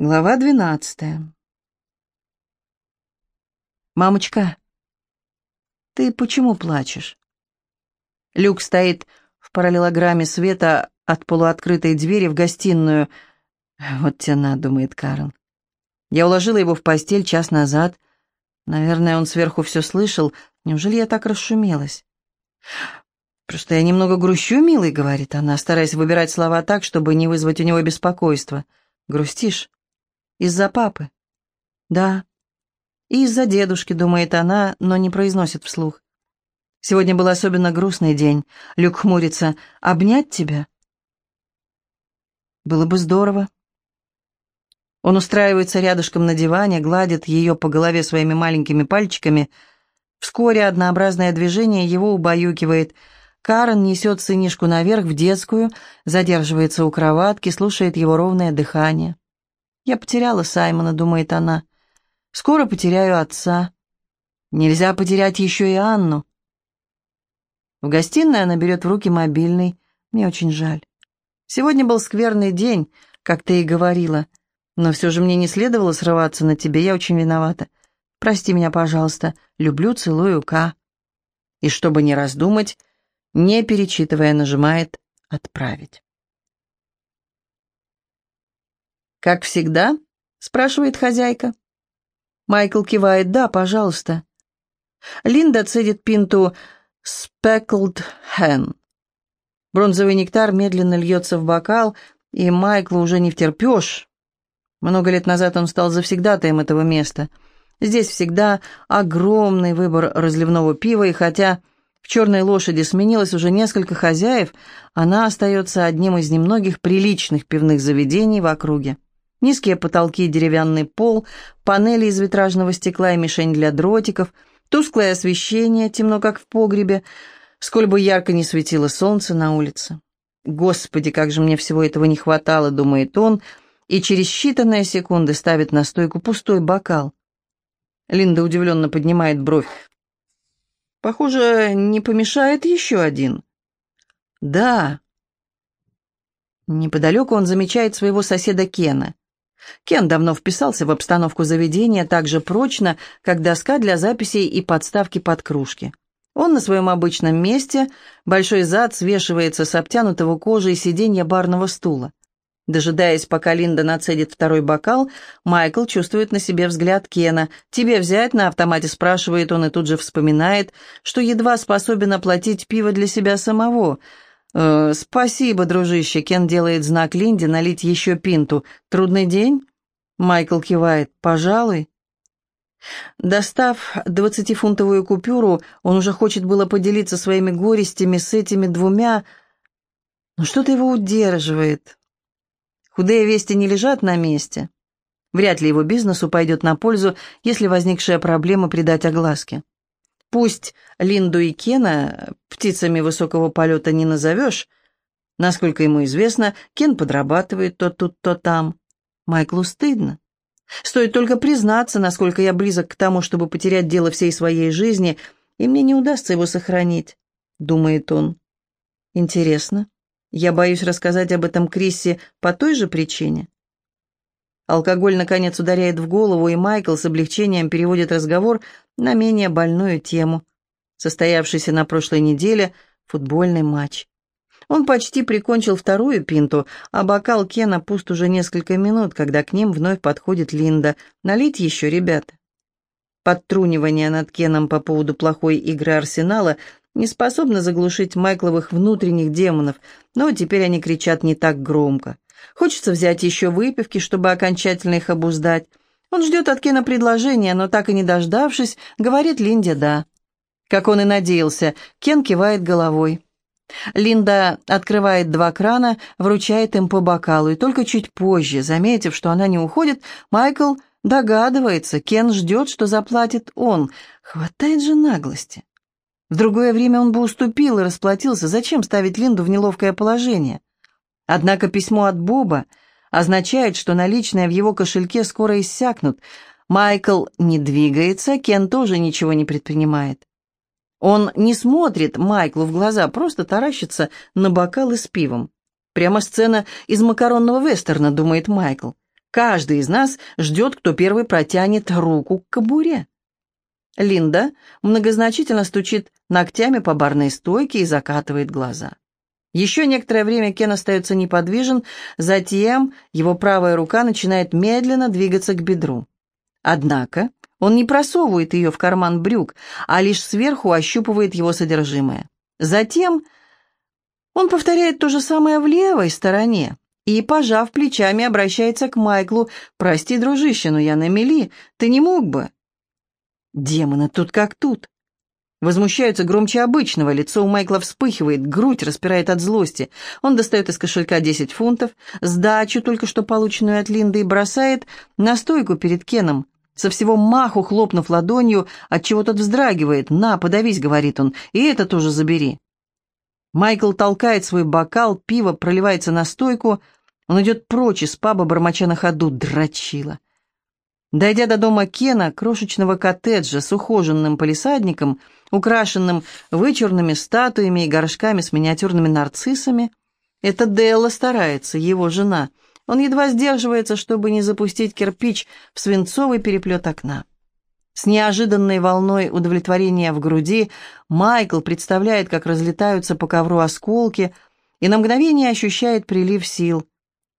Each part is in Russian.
Глава двенадцатая. «Мамочка, ты почему плачешь?» Люк стоит в параллелограмме света от полуоткрытой двери в гостиную. «Вот тена», — думает Карл. Я уложила его в постель час назад. Наверное, он сверху все слышал. Неужели я так расшумелась? «Просто я немного грущу, милый», — говорит она, стараясь выбирать слова так, чтобы не вызвать у него беспокойства. «Грустишь?» Из-за папы? Да. И из-за дедушки, думает она, но не произносит вслух. Сегодня был особенно грустный день. Люк хмурится. Обнять тебя? Было бы здорово. Он устраивается рядышком на диване, гладит ее по голове своими маленькими пальчиками. Вскоре однообразное движение его убаюкивает. Карен несет сынишку наверх в детскую, задерживается у кроватки, слушает его ровное дыхание. Я потеряла Саймона, думает она. Скоро потеряю отца. Нельзя потерять еще и Анну. В гостиной она берет в руки мобильный. Мне очень жаль. Сегодня был скверный день, как ты и говорила. Но все же мне не следовало срываться на тебе. Я очень виновата. Прости меня, пожалуйста. Люблю, целую, К. И чтобы не раздумать, не перечитывая, нажимает «Отправить». «Как всегда?» — спрашивает хозяйка. Майкл кивает «Да, пожалуйста». Линда цедит пинту «Speckled Hen». Бронзовый нектар медленно льется в бокал, и Майклу уже не втерпешь. Много лет назад он стал завсегдатаем этого места. Здесь всегда огромный выбор разливного пива, и хотя в «Черной лошади» сменилось уже несколько хозяев, она остается одним из немногих приличных пивных заведений в округе. Низкие потолки, деревянный пол, панели из витражного стекла и мишень для дротиков, тусклое освещение, темно как в погребе, сколь бы ярко не светило солнце на улице. «Господи, как же мне всего этого не хватало», — думает он, и через считанные секунды ставит на стойку пустой бокал. Линда удивленно поднимает бровь. «Похоже, не помешает еще один». «Да». Неподалеку он замечает своего соседа Кена. Кен давно вписался в обстановку заведения так же прочно, как доска для записей и подставки под кружки. Он на своем обычном месте, большой зад свешивается с обтянутого кожей сиденья барного стула. Дожидаясь, пока Линда нацедит второй бокал, Майкл чувствует на себе взгляд Кена. «Тебе взять?» — на автомате спрашивает он и тут же вспоминает, что едва способен оплатить пиво для себя самого — «Э, «Спасибо, дружище», — Кен делает знак Линде налить еще пинту. «Трудный день?» Майкл кивает. «Пожалуй». Достав двадцатифунтовую купюру, он уже хочет было поделиться своими горестями с этими двумя, но что-то его удерживает. Худые вести не лежат на месте. Вряд ли его бизнесу пойдет на пользу, если возникшая проблема придать огласке. Пусть Линду и Кена птицами высокого полета не назовешь. Насколько ему известно, Кен подрабатывает то тут, то там. Майклу стыдно. Стоит только признаться, насколько я близок к тому, чтобы потерять дело всей своей жизни, и мне не удастся его сохранить, думает он. Интересно. Я боюсь рассказать об этом Крисси по той же причине. Алкоголь, наконец, ударяет в голову, и Майкл с облегчением переводит разговор на менее больную тему, состоявшийся на прошлой неделе футбольный матч. Он почти прикончил вторую пинту, а бокал Кена пуст уже несколько минут, когда к ним вновь подходит Линда. «Налить еще, ребята». Подтрунивание над Кеном по поводу плохой игры Арсенала не способно заглушить Майкловых внутренних демонов, но теперь они кричат не так громко. Хочется взять еще выпивки, чтобы окончательно их обуздать. Он ждет от Кена предложения, но так и не дождавшись, говорит Линде «да». Как он и надеялся, Кен кивает головой. Линда открывает два крана, вручает им по бокалу, и только чуть позже, заметив, что она не уходит, Майкл догадывается, Кен ждет, что заплатит он. Хватает же наглости. В другое время он бы уступил и расплатился. Зачем ставить Линду в неловкое положение? Однако письмо от Боба означает, что наличные в его кошельке скоро иссякнут. Майкл не двигается, Кен тоже ничего не предпринимает. Он не смотрит Майклу в глаза, просто таращится на бокалы с пивом. Прямо сцена из макаронного вестерна, думает Майкл. Каждый из нас ждет, кто первый протянет руку к кобуре. Линда многозначительно стучит ногтями по барной стойке и закатывает глаза. Еще некоторое время Кен остается неподвижен, затем его правая рука начинает медленно двигаться к бедру. Однако он не просовывает ее в карман брюк, а лишь сверху ощупывает его содержимое. Затем он повторяет то же самое в левой стороне и, пожав плечами, обращается к Майклу. «Прости, дружище, но я на мели. Ты не мог бы?» Демоны, тут как тут. Возмущаются громче обычного, лицо у Майкла вспыхивает, грудь распирает от злости. Он достает из кошелька 10 фунтов, сдачу, только что полученную от Линды, и бросает на стойку перед Кеном. Со всего маху хлопнув ладонью, от чего тот вздрагивает. «На, подавись», — говорит он, — «и это тоже забери». Майкл толкает свой бокал, пиво проливается на стойку. Он идет прочь из паба, бормоча на ходу, дрочила. Дойдя до дома Кена, крошечного коттеджа с ухоженным полисадником, украшенным вычурными статуями и горшками с миниатюрными нарциссами, это Делла старается, его жена. Он едва сдерживается, чтобы не запустить кирпич в свинцовый переплет окна. С неожиданной волной удовлетворения в груди Майкл представляет, как разлетаются по ковру осколки, и на мгновение ощущает прилив сил –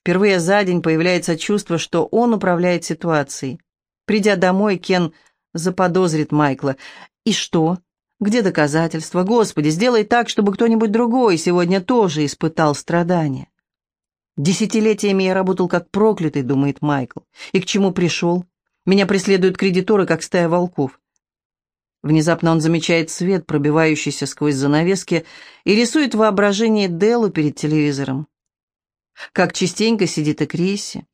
Впервые за день появляется чувство, что он управляет ситуацией. Придя домой, Кен заподозрит Майкла. «И что? Где доказательства? Господи, сделай так, чтобы кто-нибудь другой сегодня тоже испытал страдания». «Десятилетиями я работал как проклятый», — думает Майкл. «И к чему пришел? Меня преследуют кредиторы, как стая волков». Внезапно он замечает свет, пробивающийся сквозь занавески, и рисует воображение Деллу перед телевизором как частенько сидит и Крисси.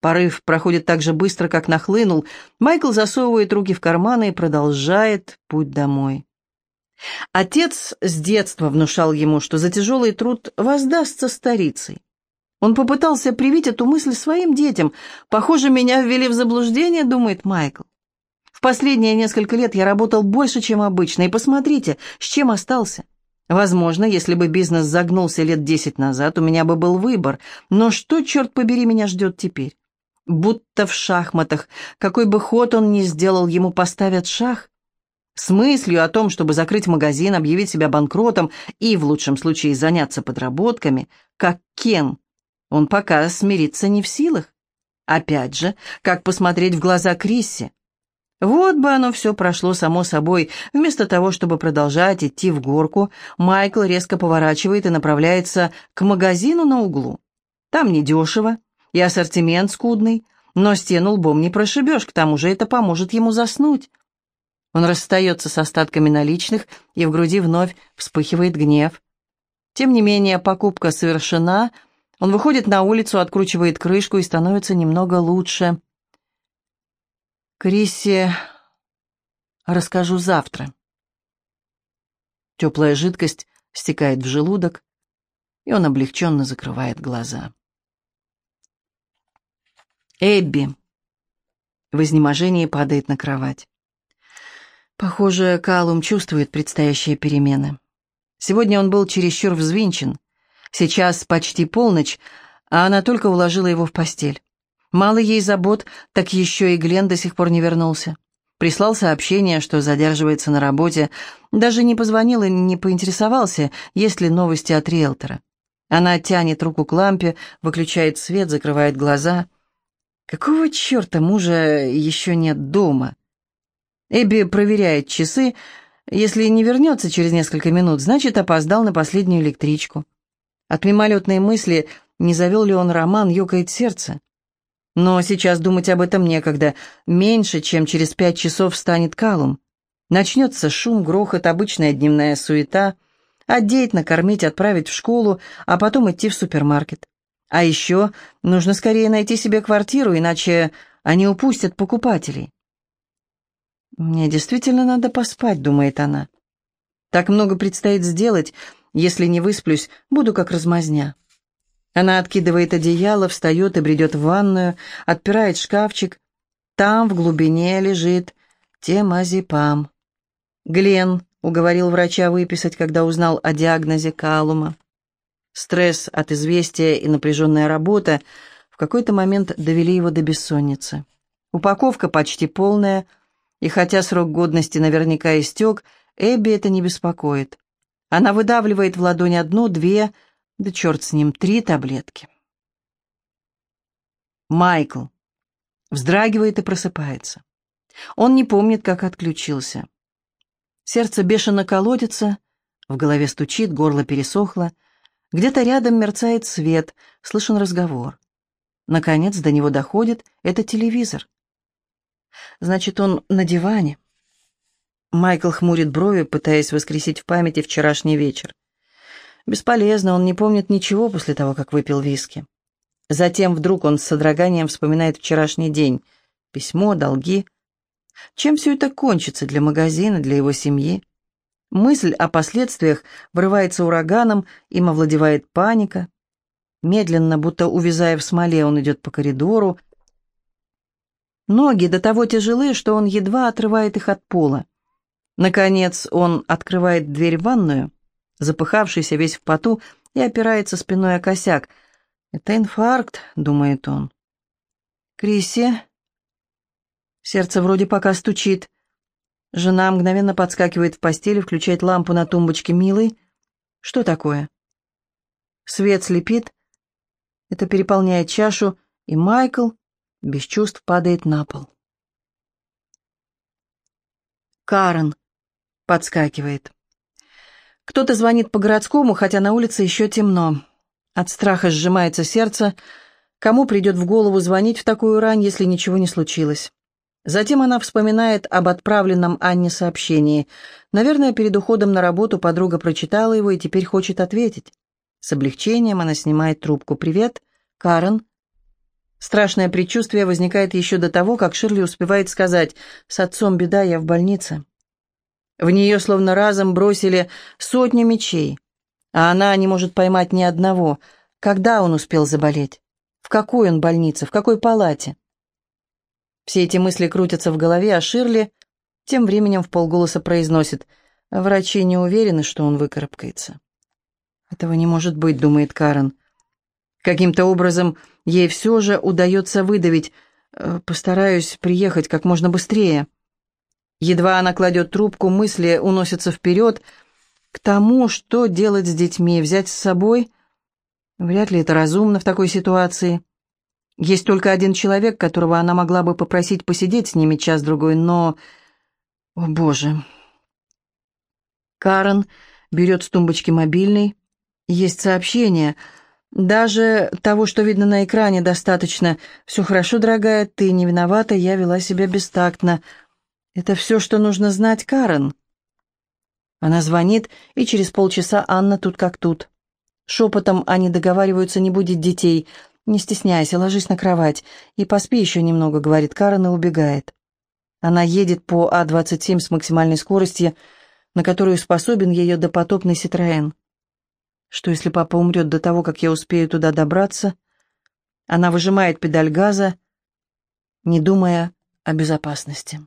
Порыв проходит так же быстро, как нахлынул. Майкл засовывает руки в карманы и продолжает путь домой. Отец с детства внушал ему, что за тяжелый труд воздастся старицей. Он попытался привить эту мысль своим детям. «Похоже, меня ввели в заблуждение», — думает Майкл. «В последние несколько лет я работал больше, чем обычно, и посмотрите, с чем остался. Возможно, если бы бизнес загнулся лет десять назад, у меня бы был выбор. Но что, черт побери, меня ждет теперь? Будто в шахматах. Какой бы ход он ни сделал, ему поставят шах. С мыслью о том, чтобы закрыть магазин, объявить себя банкротом и, в лучшем случае, заняться подработками, как Кен, он пока смириться не в силах. Опять же, как посмотреть в глаза Крисси? Вот бы оно все прошло само собой. Вместо того, чтобы продолжать идти в горку, Майкл резко поворачивает и направляется к магазину на углу. Там недешево, и ассортимент скудный, но стену лбом не прошибешь, к тому же это поможет ему заснуть. Он расстается с остатками наличных, и в груди вновь вспыхивает гнев. Тем не менее, покупка совершена, он выходит на улицу, откручивает крышку и становится немного лучше. Криссе расскажу завтра. Теплая жидкость стекает в желудок, и он облегченно закрывает глаза. Эбби в изнеможении падает на кровать. Похоже, Калум чувствует предстоящие перемены. Сегодня он был чересчур взвинчен. Сейчас почти полночь, а она только уложила его в постель. Мало ей забот, так еще и Глен до сих пор не вернулся. Прислал сообщение, что задерживается на работе, даже не позвонил и не поинтересовался, есть ли новости от риэлтора. Она тянет руку к лампе, выключает свет, закрывает глаза. Какого черта мужа еще нет дома? Эбби проверяет часы. Если не вернется через несколько минут, значит, опоздал на последнюю электричку. От мимолетной мысли, не завел ли он роман, ёкает сердце. Но сейчас думать об этом некогда. Меньше, чем через пять часов встанет Калум. Начнется шум, грохот, обычная дневная суета. Одеть, накормить, отправить в школу, а потом идти в супермаркет. А еще нужно скорее найти себе квартиру, иначе они упустят покупателей. «Мне действительно надо поспать», — думает она. «Так много предстоит сделать. Если не высплюсь, буду как размазня». Она откидывает одеяло, встает и бредет в ванную, отпирает шкафчик. Там в глубине лежит темазепам. Глен уговорил врача выписать, когда узнал о диагнозе Калума. Стресс от известия и напряженная работа какой-то момент довели его до бессонницы. Упаковка почти полная, и хотя срок годности наверняка истек, Эбби это не беспокоит. Она выдавливает в ладонь одну, две, да черт с ним, три таблетки. Майкл вздрагивает и просыпается. Он не помнит, как отключился. Сердце бешено колотится, в голове стучит, горло пересохло. Где-то рядом мерцает свет, слышен разговор. Наконец до него доходит — это телевизор. Значит, он на диване. Майкл хмурит брови, пытаясь воскресить в памяти вчерашний вечер. Бесполезно, он не помнит ничего после того, как выпил виски. Затем вдруг он с содроганием вспоминает вчерашний день. Письмо, долги. Чем все это кончится для магазина, для его семьи? Мысль о последствиях врывается ураганом, им овладевает паника. Медленно, будто увязая в смоле, он идет по коридору. Ноги до того тяжелы, что он едва отрывает их от пола. Наконец он открывает дверь в ванную, запыхавшийся весь в поту, и опирается спиной о косяк. «Это инфаркт», — думает он. «Крисси?» Сердце вроде пока стучит. Жена мгновенно подскакивает в постели, включает лампу на тумбочке. «Милый, что такое?» Свет слепит. Это переполняет чашу, и Майкл без чувств падает на пол. Карен подскакивает. Кто-то звонит по городскому, хотя на улице еще темно. От страха сжимается сердце. Кому придет в голову звонить в такую рань, если ничего не случилось? Затем она вспоминает об отправленном Анне сообщении. Наверное, перед уходом на работу подруга прочитала его и теперь хочет ответить. С облегчением она снимает трубку. «Привет, Карен». Страшное предчувствие возникает еще до того, как Ширли успевает сказать «С отцом беда, я в больнице». В нее словно разом бросили сотни мечей, а она не может поймать ни одного. Когда он успел заболеть? В какой он больнице? В какой палате? Все эти мысли крутятся в голове, а Ширли тем временем в полголоса произносит «Врачи не уверены, что он выкарабкается». «Этого не может быть», — думает Карен. Каким-то образом ей все же удается выдавить «Э, «Постараюсь приехать как можно быстрее». Едва она кладет трубку, мысли уносятся вперед к тому, что делать с детьми, взять с собой. Вряд ли это разумно в такой ситуации. Есть только один человек, которого она могла бы попросить посидеть с ними час-другой, но... О, Боже! Карен берет с тумбочки мобильный. Есть сообщение. Даже того, что видно на экране, достаточно. «Все хорошо, дорогая, ты не виновата, я вела себя бестактно». Это все, что нужно знать, Карен. Она звонит, и через полчаса Анна тут как тут. Шепотом они договариваются не будить детей — «Не стесняйся, ложись на кровать и поспи еще немного», — говорит Карен и убегает. Она едет по А-27 с максимальной скоростью, на которую способен ее допотопный Ситроен. Что если папа умрет до того, как я успею туда добраться? Она выжимает педаль газа, не думая о безопасности.